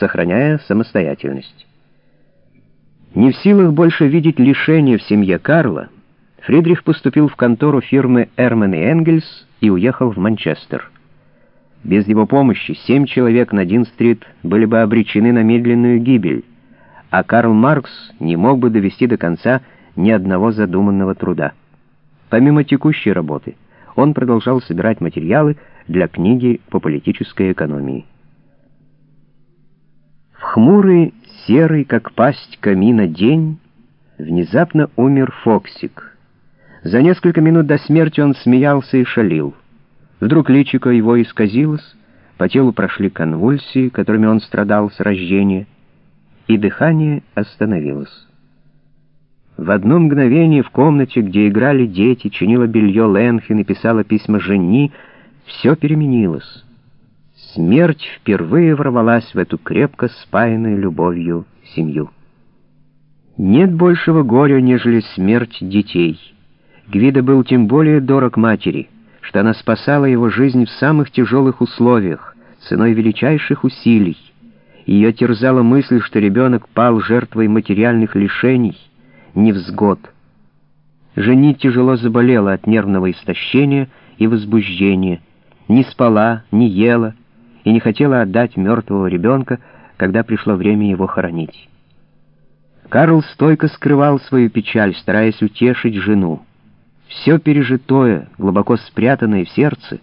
сохраняя самостоятельность. Не в силах больше видеть лишения в семье Карла, Фридрих поступил в контору фирмы Эрман и Энгельс и уехал в Манчестер. Без его помощи семь человек на Дин-стрит были бы обречены на медленную гибель, а Карл Маркс не мог бы довести до конца ни одного задуманного труда. Помимо текущей работы, он продолжал собирать материалы для книги по политической экономии. Хмурый, серый, как пасть камина день, внезапно умер Фоксик. За несколько минут до смерти он смеялся и шалил. Вдруг личико его исказилось, по телу прошли конвульсии, которыми он страдал с рождения, и дыхание остановилось. В одно мгновение в комнате, где играли дети, чинила белье Ленхен и писала письма жени, все переменилось. Смерть впервые ворвалась в эту крепко спаянную любовью семью. Нет большего горя, нежели смерть детей. Гвида был тем более дорог матери, что она спасала его жизнь в самых тяжелых условиях, ценой величайших усилий. Ее терзала мысль, что ребенок пал жертвой материальных лишений, невзгод. Жени тяжело заболела от нервного истощения и возбуждения, не спала, не ела, и не хотела отдать мертвого ребенка, когда пришло время его хоронить. Карл стойко скрывал свою печаль, стараясь утешить жену. Все пережитое, глубоко спрятанное в сердце,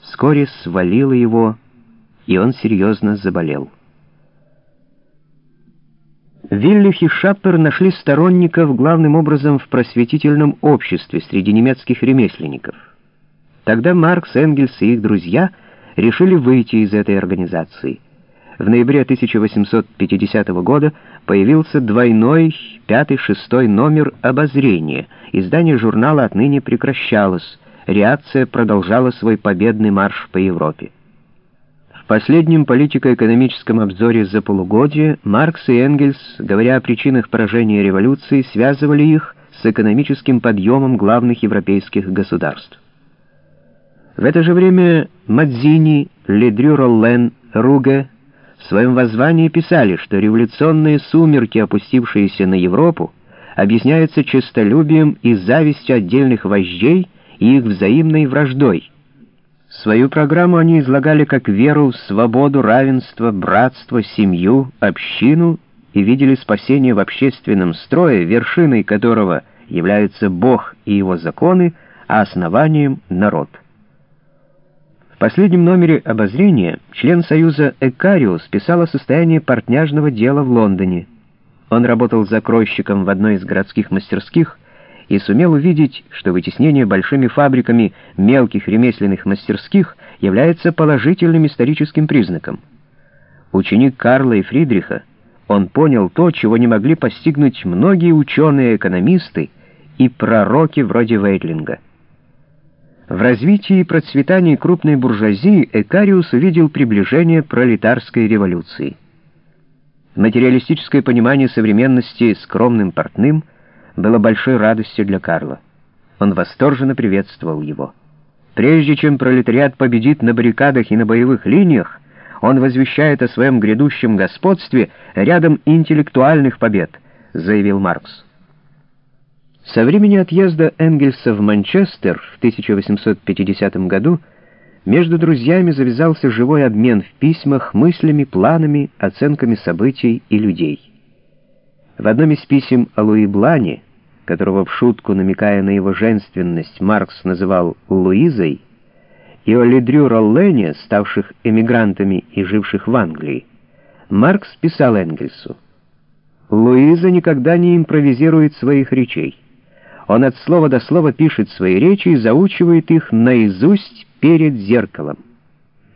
вскоре свалило его, и он серьезно заболел. Виллих и Шаппер нашли сторонников главным образом в просветительном обществе среди немецких ремесленников. Тогда Маркс, Энгельс и их друзья — решили выйти из этой организации. В ноябре 1850 года появился двойной пятый-шестой номер «Обозрение». Издание журнала отныне прекращалось. Реакция продолжала свой победный марш по Европе. В последнем политико-экономическом обзоре за полугодие Маркс и Энгельс, говоря о причинах поражения революции, связывали их с экономическим подъемом главных европейских государств. В это же время Мадзини, Ледрю Роллен, Руге в своем воззвании писали, что революционные сумерки, опустившиеся на Европу, объясняются честолюбием и завистью отдельных вождей и их взаимной враждой. Свою программу они излагали как веру в свободу, равенство, братство, семью, общину и видели спасение в общественном строе, вершиной которого являются Бог и его законы, а основанием — народ. В последнем номере обозрения член Союза Экариус писал о состоянии портняжного дела в Лондоне. Он работал закройщиком в одной из городских мастерских и сумел увидеть, что вытеснение большими фабриками мелких ремесленных мастерских является положительным историческим признаком. Ученик Карла и Фридриха, он понял то, чего не могли постигнуть многие ученые-экономисты и пророки вроде Вейтлинга. В развитии и процветании крупной буржуазии Экариус увидел приближение пролетарской революции. Материалистическое понимание современности скромным портным было большой радостью для Карла. Он восторженно приветствовал его. Прежде чем пролетариат победит на баррикадах и на боевых линиях, он возвещает о своем грядущем господстве рядом интеллектуальных побед, заявил Маркс. Со времени отъезда Энгельса в Манчестер в 1850 году между друзьями завязался живой обмен в письмах, мыслями, планами, оценками событий и людей. В одном из писем о Луи Блане, которого в шутку, намекая на его женственность, Маркс называл Луизой, и о Ледрю Роллене, ставших эмигрантами и живших в Англии, Маркс писал Энгельсу, «Луиза никогда не импровизирует своих речей». Он от слова до слова пишет свои речи и заучивает их наизусть перед зеркалом.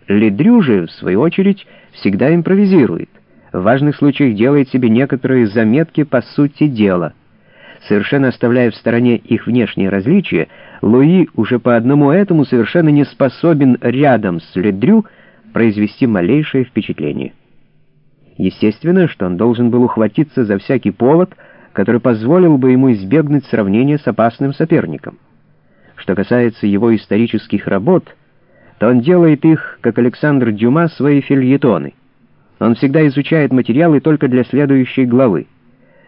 Ледрю же, в свою очередь, всегда импровизирует. В важных случаях делает себе некоторые заметки по сути дела. Совершенно оставляя в стороне их внешние различия, Луи уже по одному этому совершенно не способен рядом с Ледрю произвести малейшее впечатление. Естественно, что он должен был ухватиться за всякий повод — который позволил бы ему избегнуть сравнения с опасным соперником. Что касается его исторических работ, то он делает их, как Александр Дюма, свои фильетоны. Он всегда изучает материалы только для следующей главы.